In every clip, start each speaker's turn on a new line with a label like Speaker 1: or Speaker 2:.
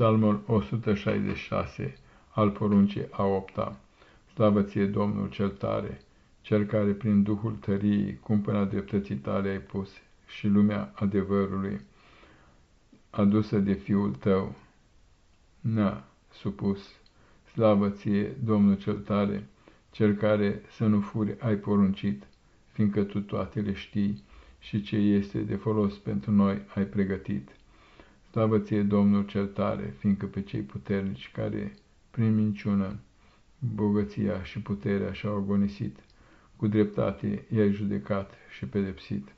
Speaker 1: Psalmul 166 al poruncii a opta. Slavă ție, Domnul cel tare, cel care prin Duhul tăriei cumpăna dreptății tale ai pus și lumea adevărului adusă de Fiul tău n-a supus. Slavă ție, Domnul cel tare, cel care să nu furi ai poruncit, fiindcă tu toate le știi și ce este de folos pentru noi ai pregătit. Slavă ție, Domnul cel tare, fiindcă pe cei puternici care, prin minciună, bogăția și puterea și-au agonisit, cu dreptate i-ai judecat și pedepsit.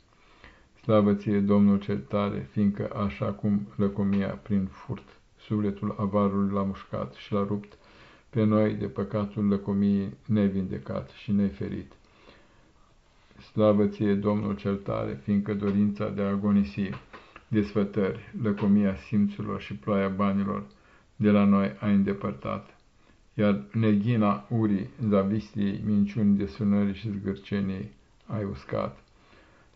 Speaker 1: Slavă ție, Domnul cel tare, fiindcă așa cum lăcomia prin furt sufletul avarului l-a mușcat și l-a rupt, pe noi de păcatul lăcomiei nevindecat și neferit. Slavă ție, Domnul cel tare, fiindcă dorința de a agonisi, desfătări, lăcomia simțurilor și ploaia banilor de la noi a îndepărtat, iar neghina urii, zavistiei, minciuni, desfânării și zgârceniei ai uscat.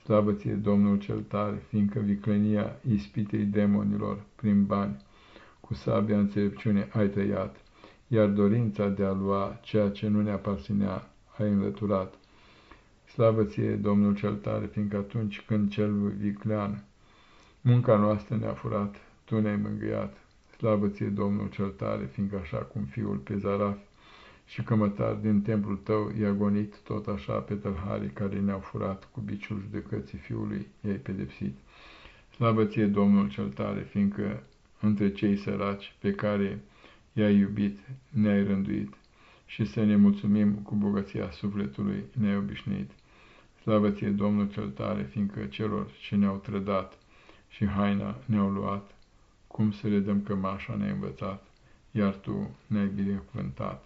Speaker 1: Slavă ție, Domnul cel tare, fiindcă viclenia ispitei demonilor prin bani, cu sabia înțelepciune ai tăiat, iar dorința de a lua ceea ce nu ne aparținea ai înlăturat. Slavă ție, Domnul cel tare, fiindcă atunci când cel viclean munca noastră ne-a furat, tu ne-ai mângâiat. Slavă ție, Domnul cel tare, fiindcă așa cum fiul pe zaraf și cămătar din templul tău i-a gonit, tot așa pe tălharii care ne-au furat cu biciul judecății fiului, i-ai pedepsit. Slavă ție, Domnul cel tare, fiindcă între cei săraci pe care i-ai iubit, ne-ai rânduit și să ne mulțumim cu bogăția sufletului ne-ai obișnuit. Slavă ție, Domnul cel tare, fiindcă celor ce ne-au trădat și haina ne-au luat, cum să le dăm cămașa ne-ai învățat, iar tu ne-ai binecuvântat.